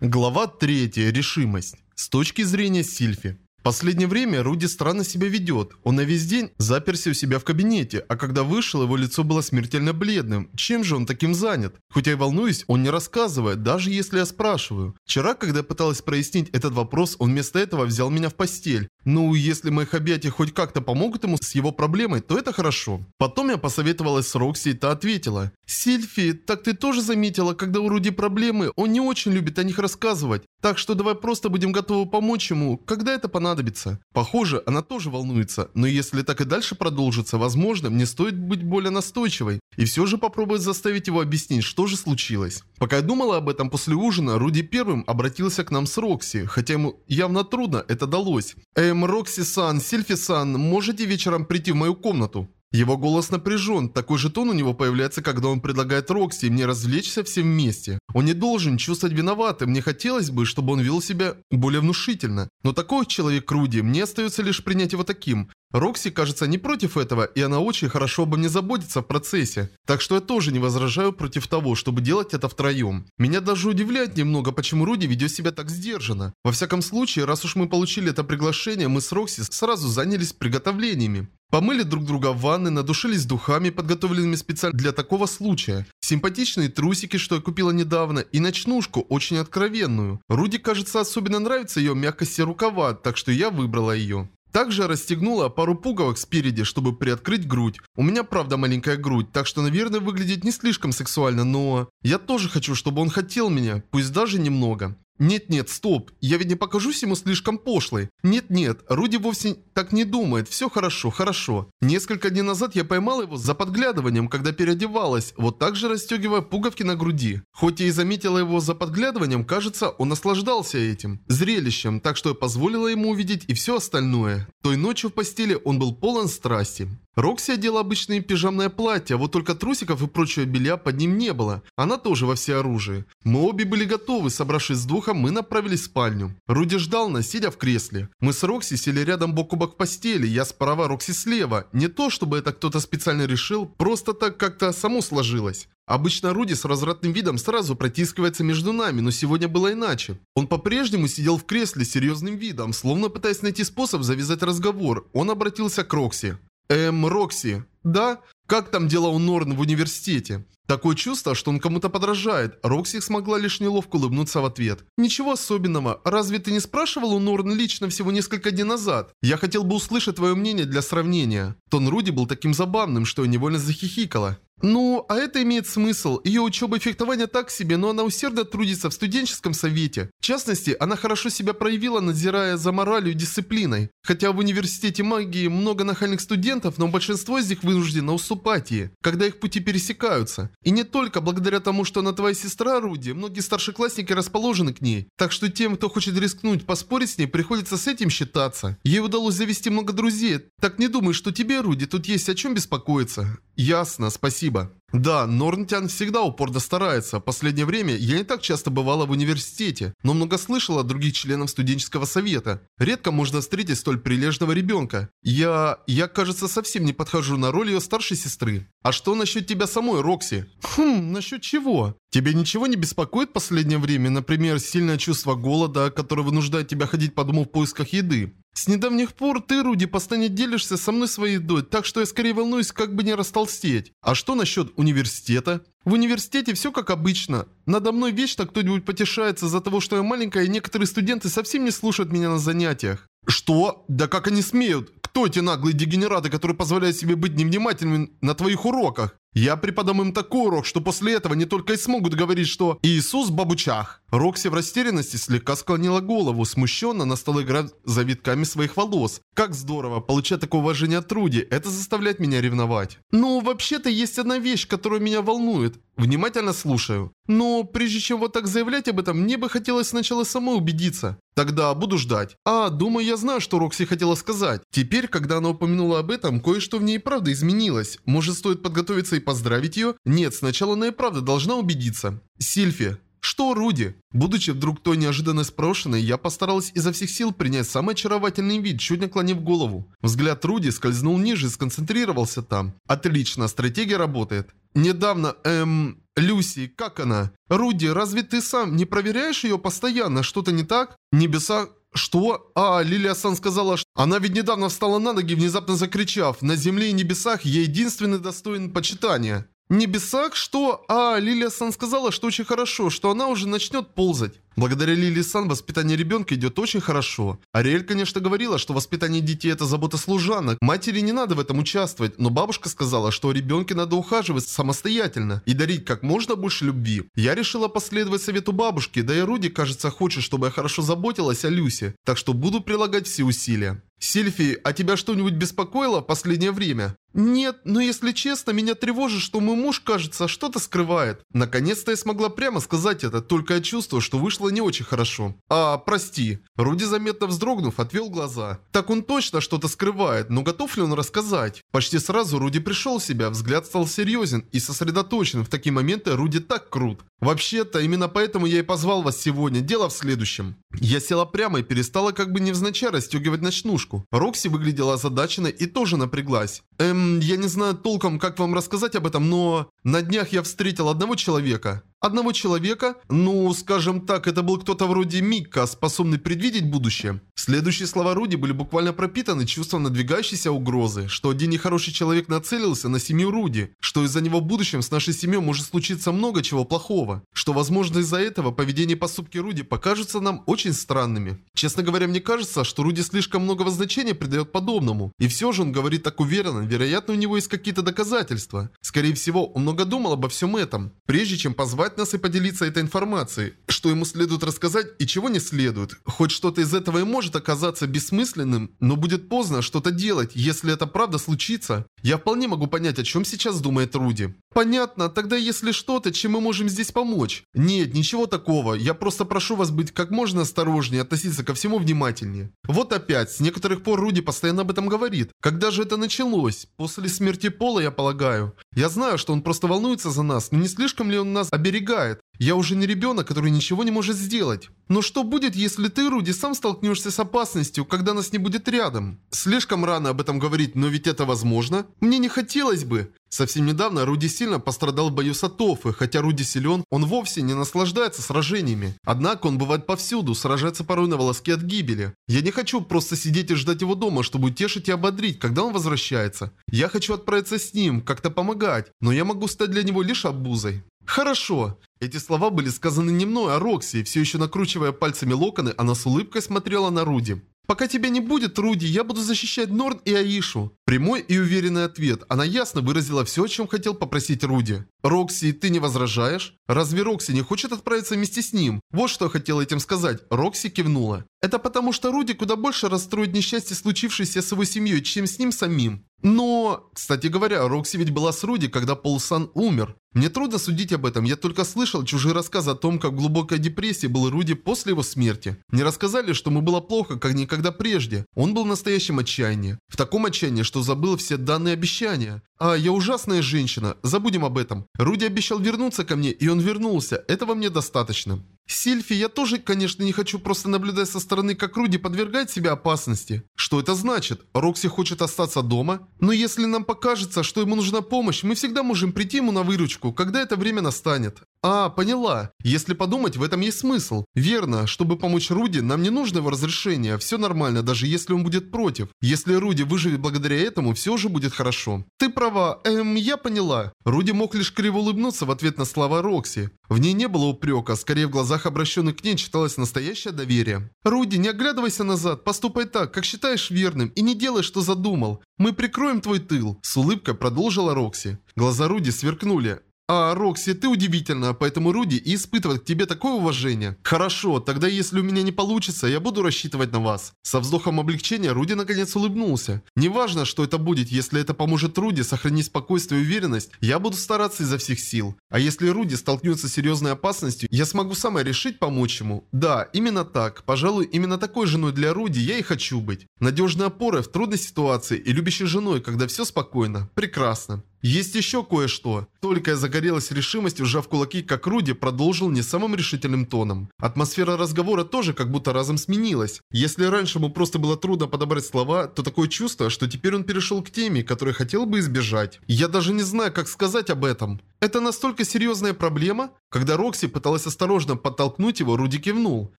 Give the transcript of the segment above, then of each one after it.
Глава 3. Решимость. С точки зрения Сильфи. Последнее время Руди странно себя ведет. Он на весь день заперся у себя в кабинете, а когда вышел, его лицо было смертельно бледным. Чем же он таким занят? Хотя и волнуюсь, он не рассказывает, даже если я спрашиваю. Вчера, когда я пыталась прояснить этот вопрос, он вместо этого взял меня в постель. Ну, если моих объятий хоть как-то помогут ему с его проблемой, то это хорошо. Потом я посоветовалась с Рокси, и та ответила. «Сильфи, так ты тоже заметила, когда у Руди проблемы, он не очень любит о них рассказывать. Так что давай просто будем готовы помочь ему, когда это понадобится. Похоже, она тоже волнуется, но если так и дальше продолжится, возможно, мне стоит быть более настойчивой. И все же попробовать заставить его объяснить, что же случилось. Пока я думала об этом после ужина, Руди первым обратился к нам с Рокси, хотя ему явно трудно это далось. «Эм, Рокси-сан, Сильфи-сан, можете вечером прийти в мою комнату?» Его голос напряжен, такой же тон у него появляется, когда он предлагает Рокси мне развлечься все вместе. Он не должен чувствовать виноватым, мне хотелось бы, чтобы он вел себя более внушительно. Но такой человек Руди, мне остается лишь принять его таким. Рокси, кажется, не против этого, и она очень хорошо обо мне заботится в процессе. Так что я тоже не возражаю против того, чтобы делать это втроем. Меня даже удивляет немного, почему Руди ведет себя так сдержанно. Во всяком случае, раз уж мы получили это приглашение, мы с Рокси сразу занялись приготовлениями. Помыли друг друга в ванной, надушились духами, подготовленными специально для такого случая. Симпатичные трусики, что я купила недавно, и ночнушку, очень откровенную. Руди, кажется, особенно нравится ее мягкость и рукава, так что я выбрала ее. Также расстегнула пару пуговок спереди, чтобы приоткрыть грудь. У меня правда маленькая грудь, так что, наверное, выглядит не слишком сексуально, но... Я тоже хочу, чтобы он хотел меня, пусть даже немного. Нет-нет, стоп, я ведь не покажусь ему слишком пошлой. Нет-нет, Руди вовсе так не думает, все хорошо, хорошо. Несколько дней назад я поймал его за подглядыванием, когда переодевалась, вот так же расстегивая пуговки на груди. Хоть я и заметила его за подглядыванием, кажется, он наслаждался этим зрелищем, так что я позволила ему увидеть и все остальное. Той ночью в постели он был полон страсти. Рокси одела обычное пижамное платье, вот только трусиков и прочего белья под ним не было. Она тоже во всеоружии. Мы обе были готовы, собравшись с духом, мы направились в спальню. Руди ждал нас, сидя в кресле. Мы с Рокси сели рядом бок о бок в постели, я справа, Рокси слева. Не то, чтобы это кто-то специально решил, просто так как-то само сложилось. Обычно Руди с развратным видом сразу протискивается между нами, но сегодня было иначе. Он по-прежнему сидел в кресле с серьезным видом, словно пытаясь найти способ завязать разговор. Он обратился к Рокси. Эм, Рокси. Да? Как там дела у Норн в университете? Такое чувство, что он кому-то подражает. Рокси смогла лишь неловко улыбнуться в ответ. Ничего особенного. Разве ты не спрашивал у Норн лично всего несколько дней назад? Я хотел бы услышать твое мнение для сравнения. Тон Руди был таким забавным, что я невольно захихикала. Ну, а это имеет смысл. Ее учеба и фехтование так себе, но она усердно трудится в студенческом совете. В частности, она хорошо себя проявила, надзирая за моралью и дисциплиной. Хотя в университете магии много нахальных студентов, но большинство из них вынуждено уступать ей, когда их пути пересекаются. И не только благодаря тому, что она твоя сестра Руди, многие старшеклассники расположены к ней. Так что тем, кто хочет рискнуть поспорить с ней, приходится с этим считаться. Ей удалось завести много друзей. Так не думай, что тебе, Руди, тут есть о чем беспокоиться. Ясно, спасибо. Да, Норнтян всегда упорно старается. Последнее время я не так часто бывала в университете, но много слышала от других членов студенческого совета. Редко можно встретить столь прилежного ребенка. Я... я, кажется, совсем не подхожу на роль ее старшей сестры. А что насчет тебя самой, Рокси? Хм, насчет чего? Тебе ничего не беспокоит в последнее время? Например, сильное чувство голода, которое вынуждает тебя ходить по дому в поисках еды? С недавних пор ты, Руди, постоянно делишься со мной своей едой, так что я скорее волнуюсь, как бы не растолстеть. А что насчет университета? В университете все как обычно. Надо мной вечно кто-нибудь потешается за того, что я маленькая, и некоторые студенты совсем не слушают меня на занятиях. Что? Да как они смеют? Кто эти наглые дегенераты, которые позволяют себе быть невнимательными на твоих уроках? Я преподам им такой урок, что после этого не только и смогут говорить, что «Иисус бабучах». Рокси в растерянности слегка склонила голову, смущенно на стол играть завитками своих волос. Как здорово, получать такое уважение от Труди, это заставляет меня ревновать. Ну, вообще-то есть одна вещь, которая меня волнует. Внимательно слушаю. Но прежде чем вот так заявлять об этом, мне бы хотелось сначала самой убедиться. Тогда буду ждать. А, думаю, я знаю, что Рокси хотела сказать. Теперь, когда она упомянула об этом, кое-что в ней правда изменилось. Может, стоит подготовиться и поздравить ее? Нет, сначала она и правда должна убедиться. Сильфи. Что, Руди? Будучи вдруг той неожиданно спрошенной, я постаралась изо всех сил принять самый очаровательный вид, чуть наклонив голову. Взгляд Руди скользнул ниже и сконцентрировался там. Отлично, стратегия работает. Недавно, эм... Люси, как она? Руди, разве ты сам не проверяешь ее постоянно? Что-то не так? Небеса... Что? А, Лилия Сан сказала, что... Она ведь недавно встала на ноги, внезапно закричав. На земле и небесах я единственный достоин почитания. Небесах? Что? А, Лилия Сан сказала, что очень хорошо, что она уже начнет ползать. Благодаря Лили Сан воспитание ребенка идет очень хорошо. Ариэль, конечно, говорила, что воспитание детей это забота служанок. Матери не надо в этом участвовать, но бабушка сказала, что ребенке надо ухаживать самостоятельно и дарить как можно больше любви. Я решила последовать совету бабушки, да и Руди, кажется, хочет, чтобы я хорошо заботилась о Люсе, так что буду прилагать все усилия. Сильфи, а тебя что-нибудь беспокоило в последнее время? Нет, но если честно, меня тревожит, что мой муж, кажется, что-то скрывает. Наконец-то я смогла прямо сказать это, только я чувствую, что вышло не очень хорошо. А, прости. Руди, заметно вздрогнув, отвел глаза. Так он точно что-то скрывает, но готов ли он рассказать? Почти сразу Руди пришел в себя, взгляд стал серьезен и сосредоточен. В такие моменты Руди так крут. Вообще-то, именно поэтому я и позвал вас сегодня. Дело в следующем. Я села прямо и перестала как бы невзначай расстегивать ночнушку. Рокси выглядела озадаченной и тоже напряглась. Эм, я не знаю толком, как вам рассказать об этом, но... На днях я встретил одного человека. Одного человека? Ну, скажем так, это был кто-то вроде Микка, способный предвидеть будущее. Следующие слова Руди были буквально пропитаны чувством надвигающейся угрозы, что один нехороший человек нацелился на семью Руди, что из-за него в будущем с нашей семьей может случиться много чего плохого, что возможно из-за этого поведение и поступки Руди покажутся нам очень странными. Честно говоря, мне кажется, что Руди слишком много значения придает подобному, и все же он говорит так уверенно, вероятно у него есть какие-то доказательства. Скорее всего, он много думал обо всем этом, прежде чем позвать нас и поделиться этой информацией. Что ему следует рассказать и чего не следует. Хоть что-то из этого и может оказаться бессмысленным, но будет поздно что-то делать, если это правда случится. Я вполне могу понять, о чем сейчас думает Руди. Понятно, тогда если что-то, чем мы можем здесь помочь? Нет, ничего такого. Я просто прошу вас быть как можно осторожнее, относиться ко всему внимательнее. Вот опять, с некоторых пор Руди постоянно об этом говорит. Когда же это началось? После смерти Пола, я полагаю. Я знаю, что он просто волнуется за нас, но не слишком ли он нас оберегает? Я уже не ребенок, который ничего не может сделать. Но что будет, если ты, Руди, сам столкнешься с опасностью, когда нас не будет рядом? Слишком рано об этом говорить, но ведь это возможно. Мне не хотелось бы. Совсем недавно Руди сильно пострадал в бою с Атофы, хотя Руди силен, он вовсе не наслаждается сражениями. Однако он бывает повсюду, сражается порой на волоске от гибели. Я не хочу просто сидеть и ждать его дома, чтобы утешить и ободрить, когда он возвращается. Я хочу отправиться с ним, как-то помогать, но я могу стать для него лишь обузой. Хорошо. Эти слова были сказаны не мной, а Рокси, все еще накручивая пальцами локоны, она с улыбкой смотрела на Руди. «Пока тебя не будет, Руди, я буду защищать Норн и Аишу». Прямой и уверенный ответ. Она ясно выразила все, о чем хотел попросить Руди. «Рокси, ты не возражаешь? Разве Рокси не хочет отправиться вместе с ним?» Вот что я хотела этим сказать. Рокси кивнула. «Это потому, что Руди куда больше расстроит несчастье, случившееся с его семьей, чем с ним самим. Но, кстати говоря, Рокси ведь была с Руди, когда Пол Сан умер. Мне трудно судить об этом, я только слышал чужие рассказы о том, как в глубокой депрессии был Руди после его смерти. Мне рассказали, что ему было плохо, как никогда прежде. Он был в настоящем отчаянии. В таком отчаянии, что забыл все данные обещания. А, я ужасная женщина, забудем об этом. Руди обещал вернуться ко мне, и он вернулся, этого мне достаточно. Сильфи, я тоже, конечно, не хочу просто наблюдать со стороны, как Руди подвергает себя опасности. Что это значит? Рокси хочет остаться дома? Но если нам покажется, что ему нужна помощь, мы всегда можем прийти ему на выручку, когда это время настанет. А, поняла. Если подумать, в этом есть смысл. Верно, чтобы помочь Руди, нам не нужно его разрешения. Все нормально, даже если он будет против. Если Руди выживет благодаря этому, все уже будет хорошо. Ты права, эм, я поняла. Руди мог лишь криво улыбнуться в ответ на слова Рокси. В ней не было упрека, скорее в глазах обращенных к ней читалось настоящее доверие. «Руди, не оглядывайся назад, поступай так, как считаешь верным, и не делай, что задумал. Мы прикроем твой тыл», – с улыбкой продолжила Рокси. Глаза Руди сверкнули. А, Рокси, ты удивительна, поэтому Руди испытывает к тебе такое уважение. Хорошо, тогда если у меня не получится, я буду рассчитывать на вас. Со вздохом облегчения Руди наконец улыбнулся. Неважно, что это будет, если это поможет Руди сохранить спокойствие и уверенность, я буду стараться изо всех сил. А если Руди столкнется с серьезной опасностью, я смогу сама решить помочь ему. Да, именно так. Пожалуй, именно такой женой для Руди я и хочу быть. Надежной опорой в трудной ситуации и любящей женой, когда все спокойно. Прекрасно. Есть еще кое-что. Только я загорелась решимостью, сжав кулаки, как Руди продолжил не самым решительным тоном. Атмосфера разговора тоже как будто разом сменилась. Если раньше ему просто было трудно подобрать слова, то такое чувство, что теперь он перешел к теме, которой хотел бы избежать. Я даже не знаю, как сказать об этом. Это настолько серьезная проблема? Когда Рокси пыталась осторожно подтолкнуть его, Руди кивнул.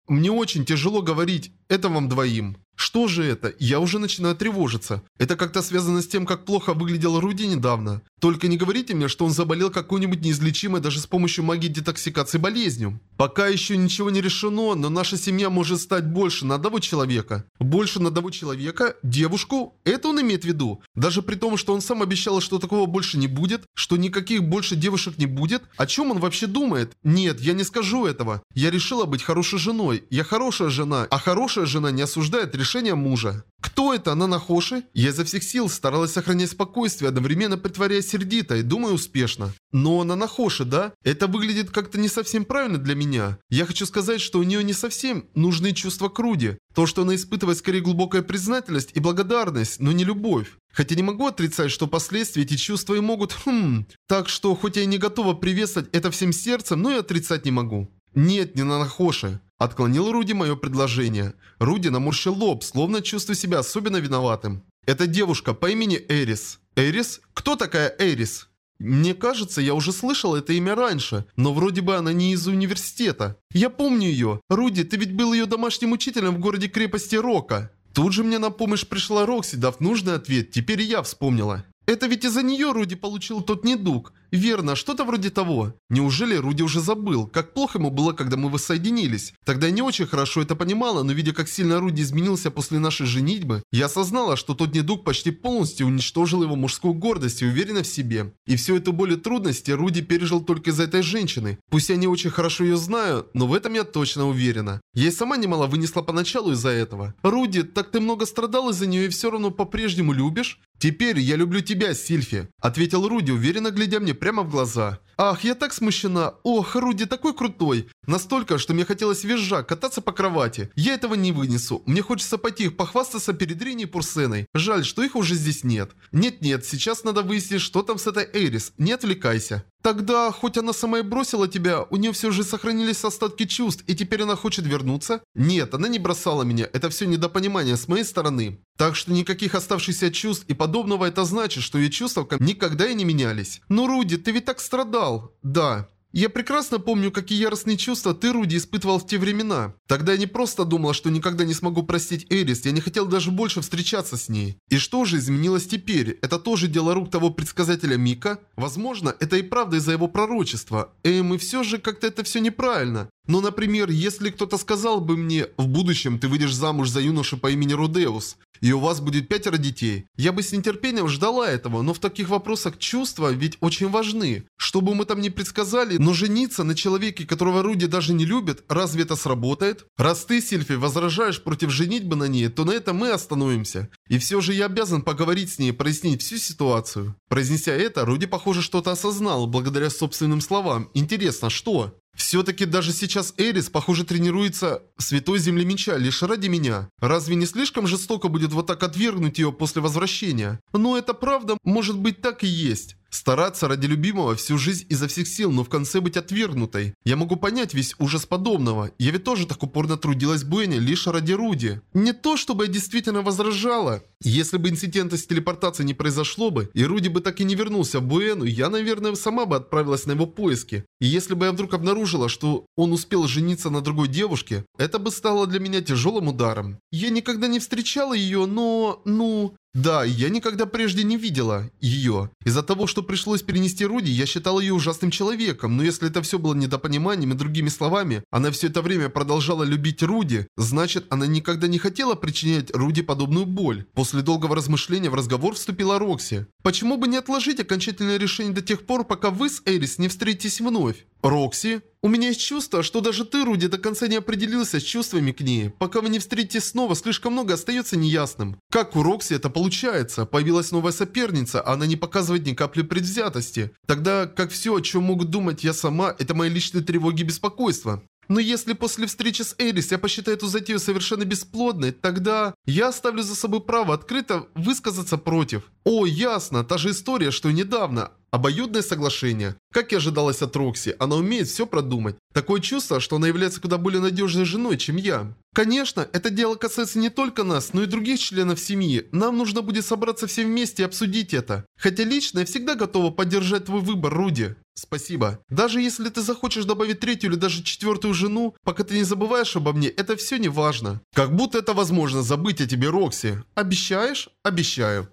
Мне очень тяжело говорить «это вам двоим». Что же это? Я уже начинаю тревожиться. Это как-то связано с тем, как плохо выглядел Руди недавно. Только не говорите мне, что он заболел какой-нибудь неизлечимой даже с помощью магии детоксикации болезнью. Пока еще ничего не решено, но наша семья может стать больше на одного человека. Больше на одного человека? Девушку? Это он имеет в виду? Даже при том, что он сам обещал, что такого больше не будет? Что никаких больше девушек не будет? О чем он вообще думает? Нет, я не скажу этого. Я решила быть хорошей женой. Я хорошая жена, а хорошая жена не осуждает решение решение мужа. Кто это, она Нахоши? Я изо всех сил старалась сохранять спокойствие, одновременно притворяясь сердитой, думаю успешно. Но она Нахоши, да? Это выглядит как-то не совсем правильно для меня. Я хочу сказать, что у нее не совсем нужны чувства к Руди. То, что она испытывает скорее глубокая признательность и благодарность, но не любовь. Хотя не могу отрицать, что последствия эти чувства и могут... Хм... Так что, хоть я и не готова приветствовать это всем сердцем, но и отрицать не могу. Нет, не на Нахоши. Отклонил Руди мое предложение. Руди наморщил лоб, словно чувствуя себя особенно виноватым. Это девушка по имени Эрис. Эрис? Кто такая Эрис? Мне кажется, я уже слышал это имя раньше, но вроде бы она не из университета. Я помню ее. Руди, ты ведь был ее домашним учителем в городе-крепости Рока. Тут же мне на помощь пришла Рокси, дав нужный ответ. Теперь я вспомнила. Это ведь из-за нее Руди получил тот недуг. Верно, что-то вроде того. Неужели Руди уже забыл, как плохо ему было, когда мы воссоединились? Тогда я не очень хорошо это понимала, но видя, как сильно Руди изменился после нашей женитьбы, я осознала, что тот недуг почти полностью уничтожил его мужскую гордость и уверенность в себе. И всю эту боль и трудности Руди пережил только из-за этой женщины. Пусть я не очень хорошо ее знаю, но в этом я точно уверена. Я и сама немало вынесла поначалу из-за этого. Руди, так ты много страдал из-за нее и все равно по-прежнему любишь? «Теперь я люблю тебя, Сильфи», — ответил Руди, уверенно глядя мне прямо в глаза. «Ах, я так смущена! Ох, Руди такой крутой! Настолько, что мне хотелось визжа, кататься по кровати. Я этого не вынесу. Мне хочется пойти их похвастаться перед Рини и Пурсеной. Жаль, что их уже здесь нет. Нет-нет, сейчас надо выяснить, что там с этой Эрис. Не отвлекайся». Тогда, хоть она сама и бросила тебя, у нее все же сохранились остатки чувств, и теперь она хочет вернуться? Нет, она не бросала меня, это все недопонимание с моей стороны. Так что никаких оставшихся чувств и подобного это значит, что ее чувства никогда и не менялись. Ну, Руди, ты ведь так страдал. Да. Я прекрасно помню, какие яростные чувства ты, Руди, испытывал в те времена. Тогда я не просто думал, что никогда не смогу простить Эрис, я не хотел даже больше встречаться с ней. И что же изменилось теперь? Это тоже дело рук того предсказателя Мика? Возможно, это и правда из-за его пророчества. Эм, и все же как-то это все неправильно. Но, например, если кто-то сказал бы мне, в будущем ты выйдешь замуж за юношу по имени Рудеус, и у вас будет пятеро детей, я бы с нетерпением ждала этого, но в таких вопросах чувства ведь очень важны. Что бы мы там ни предсказали, но жениться на человеке, которого Руди даже не любит, разве это сработает? Раз ты, Сильфи, возражаешь против женитьбы на ней, то на этом мы остановимся. И все же я обязан поговорить с ней прояснить всю ситуацию. Произнеся это, Руди, похоже, что-то осознал, благодаря собственным словам. Интересно, что? Все-таки даже сейчас Эрис, похоже, тренируется Святой Земле Меча лишь ради меня. Разве не слишком жестоко будет вот так отвергнуть ее после возвращения? Но это правда, может быть так и есть. Стараться ради любимого всю жизнь изо всех сил, но в конце быть отвергнутой. Я могу понять весь ужас подобного. Я ведь тоже так упорно трудилась Буэне лишь ради Руди. Не то, чтобы я действительно возражала. Если бы инцидента с телепортацией не произошло бы, и Руди бы так и не вернулся в Буэну, я, наверное, сама бы отправилась на его поиски. И если бы я вдруг обнаружила, что он успел жениться на другой девушке, это бы стало для меня тяжелым ударом. Я никогда не встречала ее, но... ну... Да, я никогда прежде не видела ее. Из-за того, что пришлось перенести Руди, я считал ее ужасным человеком, но если это все было недопониманием и другими словами, она все это время продолжала любить Руди, значит, она никогда не хотела причинять Руди подобную боль. После долгого размышления в разговор вступила Рокси. Почему бы не отложить окончательное решение до тех пор, пока вы с Эрис не встретитесь вновь? Рокси? У меня есть чувство, что даже ты, Руди, до конца не определился с чувствами к ней. Пока вы не встретитесь снова, слишком много остается неясным. Как у Рокси это получается? Появилась новая соперница, а она не показывает ни капли предвзятости. Тогда как все, о чем могут думать я сама, это мои личные тревоги и беспокойства. Но если после встречи с Эрис я посчитаю эту затею совершенно бесплодной, тогда я оставлю за собой право открыто высказаться против. О, ясно, та же история, что и недавно. Обоюдное соглашение. Как и ожидалось от Рокси, она умеет все продумать. Такое чувство, что она является куда более надежной женой, чем я. Конечно, это дело касается не только нас, но и других членов семьи. Нам нужно будет собраться все вместе и обсудить это. Хотя лично я всегда готова поддержать твой выбор, Руди. Спасибо. Даже если ты захочешь добавить третью или даже четвертую жену, пока ты не забываешь обо мне, это все не важно. Как будто это возможно забыть о тебе, Рокси. Обещаешь? Обещаю.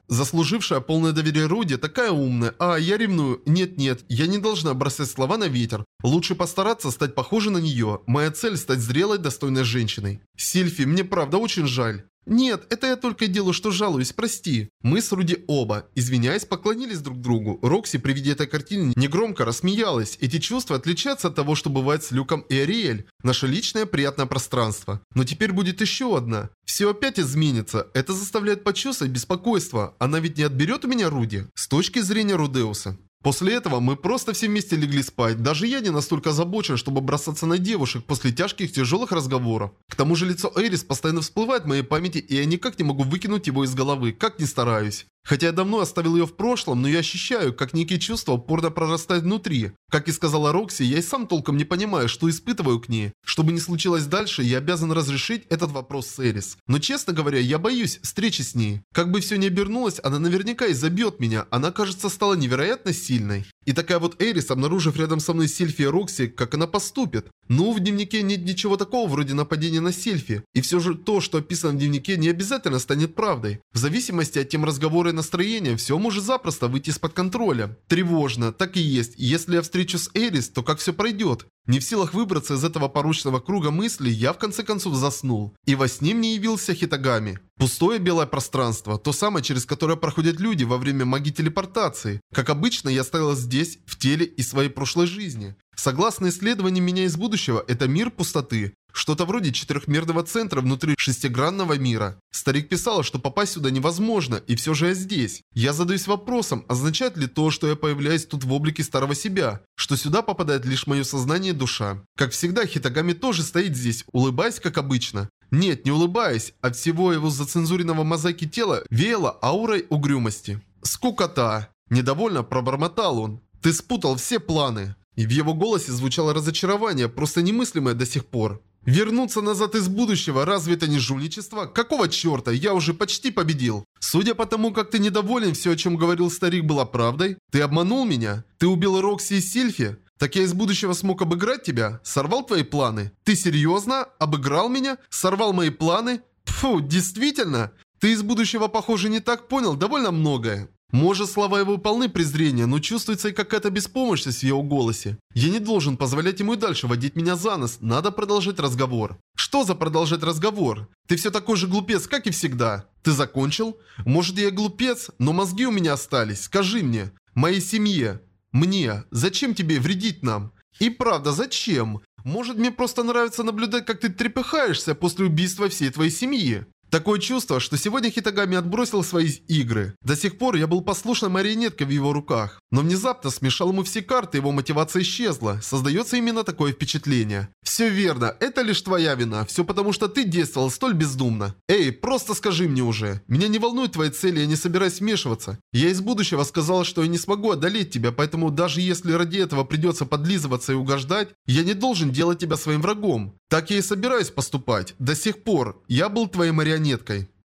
Заслужившая полное доверие Руди такая умная. А, я ревную. Нет-нет, я не должна бросать слова на ветер. Лучше постараться стать похожей на нее. Моя цель стать зрелой, достойной женщиной. Сильфи, мне правда очень жаль. «Нет, это я только делаю, что жалуюсь, прости». Мы с Руди оба, извиняясь, поклонились друг другу. Рокси при виде этой картины негромко рассмеялась. Эти чувства отличаются от того, что бывает с Люком и Ариэль. Наше личное приятное пространство. Но теперь будет еще одна. Все опять изменится. Это заставляет почувствовать беспокойство. Она ведь не отберет у меня Руди. С точки зрения Рудеуса. После этого мы просто все вместе легли спать. Даже я не настолько озабочен, чтобы бросаться на девушек после тяжких тяжелых разговоров. К тому же лицо Эрис постоянно всплывает в моей памяти, и я никак не могу выкинуть его из головы, как ни стараюсь. Хотя я давно оставил ее в прошлом, но я ощущаю, как некие чувства упорно прорастают внутри. Как и сказала Рокси, я и сам толком не понимаю, что испытываю к ней. Что бы ни случилось дальше, я обязан разрешить этот вопрос с Эрис. Но честно говоря, я боюсь встречи с ней. Как бы все ни обернулось, она наверняка изобьет меня. Она, кажется, стала невероятно сильной. И такая вот Эрис, обнаружив рядом со мной Сильфи и Рокси, как она поступит? Ну, в дневнике нет ничего такого вроде нападения на Сильфи. И все же то, что описано в дневнике, не обязательно станет правдой. В зависимости от тем разговора и настроения, все может запросто выйти из-под контроля. Тревожно, так и есть. Если я встречу с Эрис, то как все пройдет? Не в силах выбраться из этого порочного круга мыслей, я в конце концов заснул. И во сне мне явился Хитагами. Пустое белое пространство, то самое, через которое проходят люди во время магии телепортации. Как обычно, я стоял здесь, в теле и своей прошлой жизни. Согласно исследованиям меня из будущего, это мир пустоты. Что-то вроде четырехмерного центра внутри шестигранного мира. Старик писал, что попасть сюда невозможно, и все же я здесь. Я задаюсь вопросом, означает ли то, что я появляюсь тут в облике старого себя, что сюда попадает лишь мое сознание и душа. Как всегда, Хитагами тоже стоит здесь, улыбаясь как обычно. Нет, не улыбаясь, от всего его зацензуренного мозаики тела веяло аурой угрюмости. «Скукота!» Недовольно пробормотал он. «Ты спутал все планы!» И в его голосе звучало разочарование, просто немыслимое до сих пор. Вернуться назад из будущего, разве это не жульничество? Какого черта? Я уже почти победил. Судя по тому, как ты недоволен, все, о чем говорил старик, было правдой. Ты обманул меня? Ты убил Рокси и Сильфи? Так я из будущего смог обыграть тебя? Сорвал твои планы? Ты серьезно? Обыграл меня? Сорвал мои планы? Фу, действительно? Ты из будущего, похоже, не так понял довольно многое. Может, слова его полны презрения, но чувствуется и какая-то беспомощность в его голосе. Я не должен позволять ему и дальше водить меня за нос, надо продолжать разговор. Что за продолжать разговор? Ты все такой же глупец, как и всегда. Ты закончил? Может, я глупец, но мозги у меня остались. Скажи мне, моей семье, мне, зачем тебе вредить нам? И правда, зачем? Может, мне просто нравится наблюдать, как ты трепыхаешься после убийства всей твоей семьи? Такое чувство, что сегодня Хитагами отбросил свои игры. До сих пор я был послушной марионеткой в его руках. Но внезапно смешал ему все карты, его мотивация исчезла. Создается именно такое впечатление. Все верно, это лишь твоя вина. Все потому, что ты действовал столь бездумно. Эй, просто скажи мне уже. Меня не волнуют твои цели, я не собираюсь вмешиваться. Я из будущего сказал, что я не смогу одолеть тебя, поэтому даже если ради этого придется подлизываться и угождать, я не должен делать тебя своим врагом. Так я и собираюсь поступать. До сих пор я был твоей марионеткой.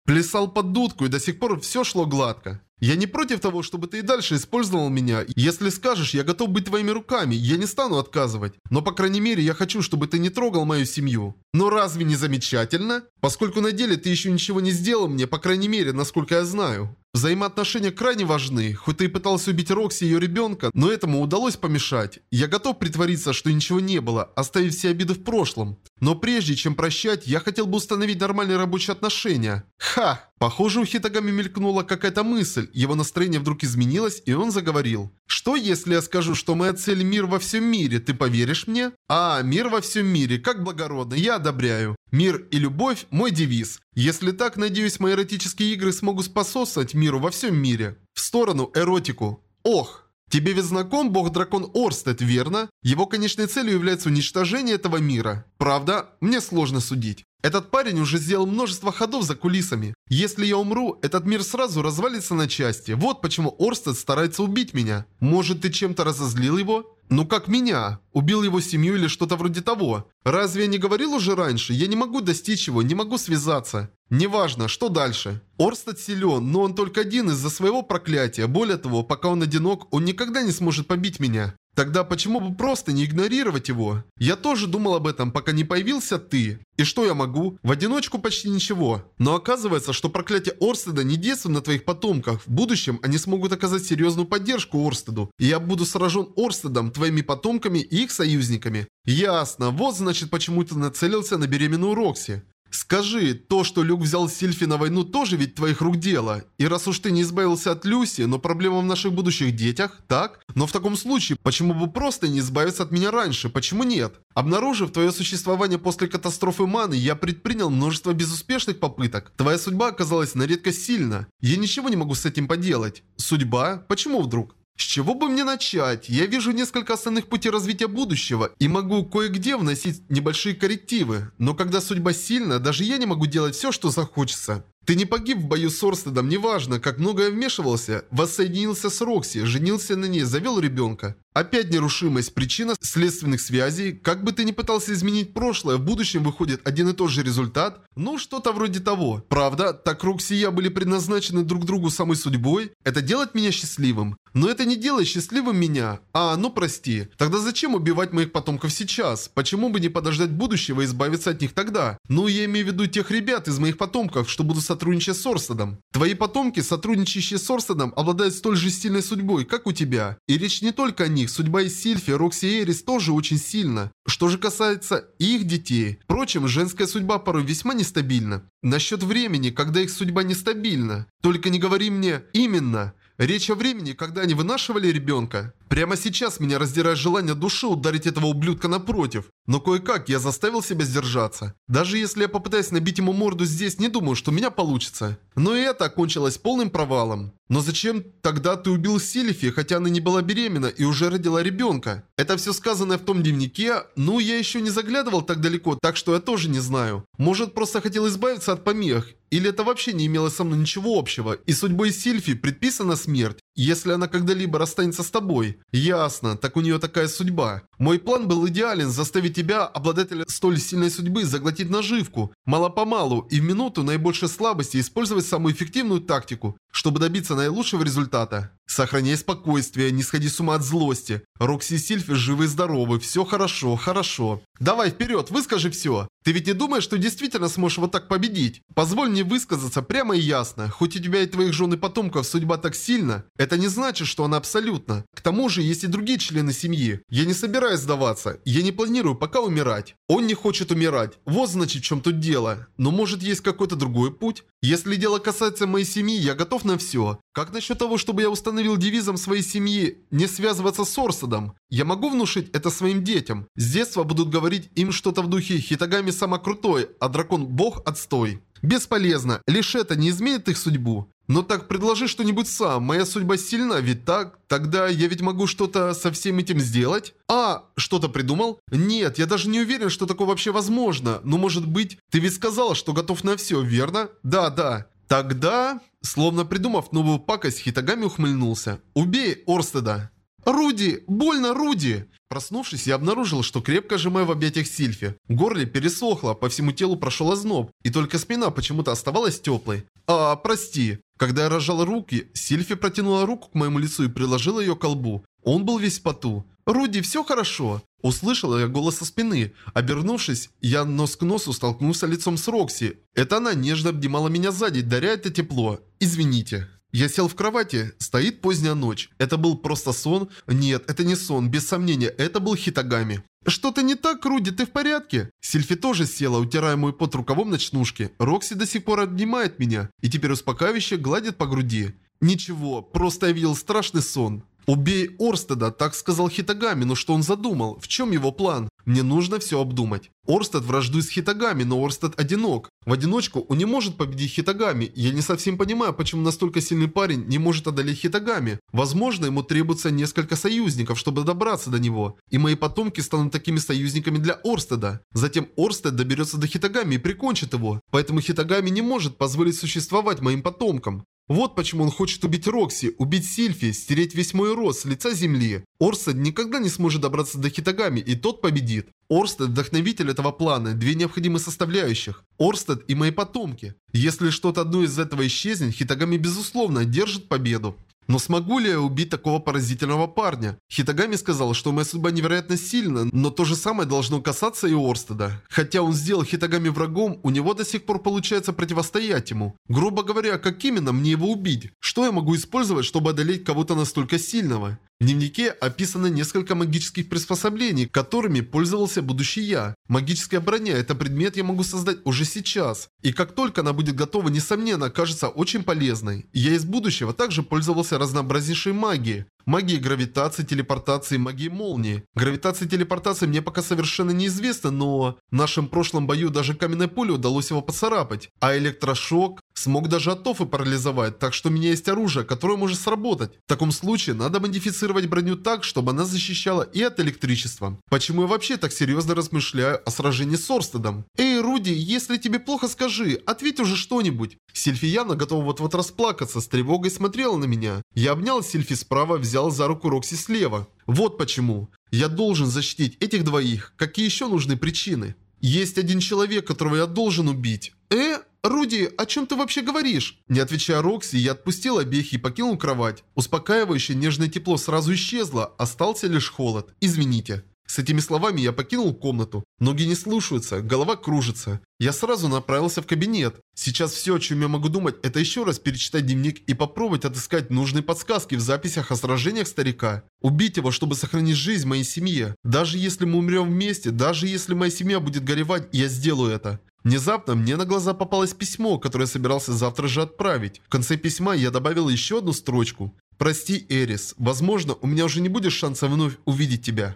Плясал под дудку, и до сих пор все шло гладко. Я не против того, чтобы ты и дальше использовал меня. Если скажешь, я готов быть твоими руками, я не стану отказывать. Но, по крайней мере, я хочу, чтобы ты не трогал мою семью. Но разве не замечательно? Поскольку на деле ты еще ничего не сделал мне, по крайней мере, насколько я знаю. Взаимоотношения крайне важны. Хоть ты и пытался убить Рокси и ее ребенка, но этому удалось помешать. Я готов притвориться, что ничего не было, оставив все обиды в прошлом. Но прежде чем прощать, я хотел бы установить нормальные рабочие отношения. Ха! Похоже, у Хитагами мелькнула какая-то мысль. Его настроение вдруг изменилось, и он заговорил. Что если я скажу, что моя цель мир во всем мире, ты поверишь мне? А, мир во всем мире, как благородно, я одобряю. Мир и любовь – мой девиз. Если так, надеюсь, мои эротические игры смогут способствовать миру во всем мире. В сторону эротику. Ох! Тебе ведь знаком бог-дракон Орстед, верно? Его конечной целью является уничтожение этого мира. Правда? Мне сложно судить. Этот парень уже сделал множество ходов за кулисами. Если я умру, этот мир сразу развалится на части. Вот почему Орстед старается убить меня. Может, ты чем-то разозлил его? Ну как меня? Убил его семью или что-то вроде того? Разве я не говорил уже раньше? Я не могу достичь его, не могу связаться. Неважно, что дальше. Орстед силен, но он только один из-за своего проклятия. Более того, пока он одинок, он никогда не сможет побить меня. Тогда почему бы просто не игнорировать его? Я тоже думал об этом, пока не появился ты. И что я могу? В одиночку почти ничего. Но оказывается, что проклятие Орстеда не действует на твоих потомках. В будущем они смогут оказать серьезную поддержку Орстеду. И я буду сражен Орстедом, твоими потомками и их союзниками. Ясно. Вот значит почему ты нацелился на беременную Рокси. Скажи, то, что Люк взял Сильфи на войну, тоже ведь твоих рук дело. И раз уж ты не избавился от Люси, но проблема в наших будущих детях, так? Но в таком случае, почему бы просто не избавиться от меня раньше? Почему нет? Обнаружив твое существование после катастрофы Маны, я предпринял множество безуспешных попыток. Твоя судьба оказалась на редкость сильна. Я ничего не могу с этим поделать. Судьба? Почему вдруг? С чего бы мне начать? Я вижу несколько основных путей развития будущего и могу кое-где вносить небольшие коррективы. Но когда судьба сильна, даже я не могу делать все, что захочется. Ты не погиб в бою с Орстедом, неважно, как много я вмешивался. Воссоединился с Рокси, женился на ней, завел ребенка. Опять нерушимость, причина следственных связей. Как бы ты ни пытался изменить прошлое, в будущем выходит один и тот же результат. Ну, что-то вроде того. Правда, так Рокси и я были предназначены друг другу самой судьбой. Это делает меня счастливым. Но это не делает счастливым меня. А, ну прости. Тогда зачем убивать моих потомков сейчас? Почему бы не подождать будущего и избавиться от них тогда? Ну, я имею в виду тех ребят из моих потомков, что будут сотрудничать с Орстедом. Твои потомки, сотрудничающие с Орстедом, обладают столь же сильной судьбой, как у тебя. И речь не только о них. Судьба и Сильфи, Рокси и Эрис тоже очень сильна. Что же касается их детей. Впрочем, женская судьба порой весьма нестабильна. Насчет времени, когда их судьба нестабильна. Только не говори мне «именно». Речь о времени, когда они вынашивали ребенка. Прямо сейчас меня раздирает желание души ударить этого ублюдка напротив. Но кое-как я заставил себя сдержаться. Даже если я попытаюсь набить ему морду здесь, не думаю, что у меня получится. Но и это окончилось полным провалом. Но зачем тогда ты убил Сильфи, хотя она не была беременна и уже родила ребенка? Это все сказанное в том дневнике, ну я еще не заглядывал так далеко, так что я тоже не знаю. Может просто хотел избавиться от помех, или это вообще не имело со мной ничего общего, и судьбой Сильфи предписана смерть, если она когда-либо расстанется с тобой. Ясно, так у нее такая судьба. Мой план был идеален, заставить тебя, обладателя столь сильной судьбы, заглотить наживку, мало-помалу, и в минуту наибольшей слабости использовать самую эффективную тактику, чтобы добиться наилучшего результата. Сохраняй спокойствие, не сходи с ума от злости. Рокси и Сильфи живы и здоровы, все хорошо, хорошо. Давай вперед, выскажи все. Ты ведь не думаешь, что действительно сможешь вот так победить? Позволь мне высказаться прямо и ясно. Хоть у тебя и твоих жен и потомков судьба так сильна, это не значит, что она абсолютно. К тому же есть и другие члены семьи. Я не собираюсь сдаваться. Я не планирую пока умирать. Он не хочет умирать. Вот значит в чем тут дело. Но может есть какой-то другой путь? Если дело касается моей семьи, я готов на все. Как насчет того, чтобы я установил девизом своей семьи не связываться с Орсадом? Я могу внушить это своим детям. С детства будут говорить им что-то в духе «Хитагами сама крутой, а дракон бог отстой». Бесполезно, лишь это не изменит их судьбу. Но так предложи что-нибудь сам, моя судьба сильна, ведь так? Тогда я ведь могу что-то со всем этим сделать? А, что-то придумал? Нет, я даже не уверен, что такое вообще возможно. Но может быть, ты ведь сказал, что готов на все, верно? Да, да. Тогда, словно придумав новую пакость, Хитагами ухмыльнулся. Убей Орстеда. «Руди! Больно, Руди!» Проснувшись, я обнаружил, что крепко сжимаю в объятиях Сильфи. Горле пересохло, по всему телу прошел озноб, и только спина почему-то оставалась теплой. «А, прости». Когда я разжал руки, Сильфи протянула руку к моему лицу и приложила ее к колбу. Он был весь в поту. «Руди, все хорошо?» Услышал я голос со спины. Обернувшись, я нос к носу столкнулся лицом с Рокси. Это она нежно обнимала меня сзади, даря это тепло. «Извините». Я сел в кровати, стоит поздняя ночь. Это был просто сон? Нет, это не сон, без сомнения, это был Хитагами. «Что-то не так, Руди, ты в порядке?» Сильфи тоже села, утирая мой пот рукавом ночнушки. Рокси до сих пор обнимает меня и теперь успокаивающе гладит по груди. «Ничего, просто я видел страшный сон». «Убей Орстеда», так сказал Хитагами, но что он задумал? В чем его план? Мне нужно все обдумать. Орстед враждует с Хитагами, но Орстед одинок. В одиночку он не может победить Хитагами. Я не совсем понимаю, почему настолько сильный парень не может одолеть Хитагами. Возможно, ему требуется несколько союзников, чтобы добраться до него. И мои потомки станут такими союзниками для Орстеда. Затем Орстед доберется до Хитагами и прикончит его. Поэтому Хитагами не может позволить существовать моим потомкам. Вот почему он хочет убить Рокси, убить Сильфи, стереть весь мой род с лица земли. Орстед никогда не сможет добраться до Хитагами, и тот победит. Орстед – вдохновитель этого плана, две необходимые составляющих. Орстед и мои потомки. Если что-то одно из этого исчезнет, Хитагами безусловно одержит победу. Но смогу ли я убить такого поразительного парня? Хитагами сказал, что моя судьба невероятно сильна, но то же самое должно касаться и Орстеда. Хотя он сделал Хитагами врагом, у него до сих пор получается противостоять ему. Грубо говоря, как именно мне его убить? Что я могу использовать, чтобы одолеть кого-то настолько сильного? В дневнике описано несколько магических приспособлений, которыми пользовался будущий я. Магическая броня – это предмет я могу создать уже сейчас. И как только она будет готова, несомненно, окажется очень полезной. Я из будущего также пользовался разнообразнейшей магией. Магии гравитации, телепортации, магии молнии. Гравитация и телепортация мне пока совершенно неизвестны, но в нашем прошлом бою даже каменной пуле удалось его поцарапать. А электрошок смог даже Атофы парализовать, так что у меня есть оружие, которое может сработать. В таком случае надо модифицировать броню так, чтобы она защищала и от электричества. Почему я вообще так серьезно размышляю о сражении с Орстедом? Эй, Руди, если тебе плохо, скажи, ответь уже что-нибудь. Сильфи явно готова вот-вот расплакаться, с тревогой смотрела на меня. Я обнял Сильфи справа, взял взял за руку Рокси слева. Вот почему. Я должен защитить этих двоих. Какие еще нужны причины? Есть один человек, которого я должен убить. Э? Руди, о чем ты вообще говоришь? Не отвечая Рокси, я отпустил обеих и покинул кровать. Успокаивающее нежное тепло сразу исчезло, остался лишь холод. Извините. С этими словами я покинул комнату. Ноги не слушаются, голова кружится. Я сразу направился в кабинет. Сейчас все, о чем я могу думать, это еще раз перечитать дневник и попробовать отыскать нужные подсказки в записях о сражениях старика. Убить его, чтобы сохранить жизнь моей семье. Даже если мы умрем вместе, даже если моя семья будет горевать, я сделаю это. Внезапно мне на глаза попалось письмо, которое я собирался завтра же отправить. В конце письма я добавил еще одну строчку. «Прости, Эрис, возможно, у меня уже не будет шанса вновь увидеть тебя».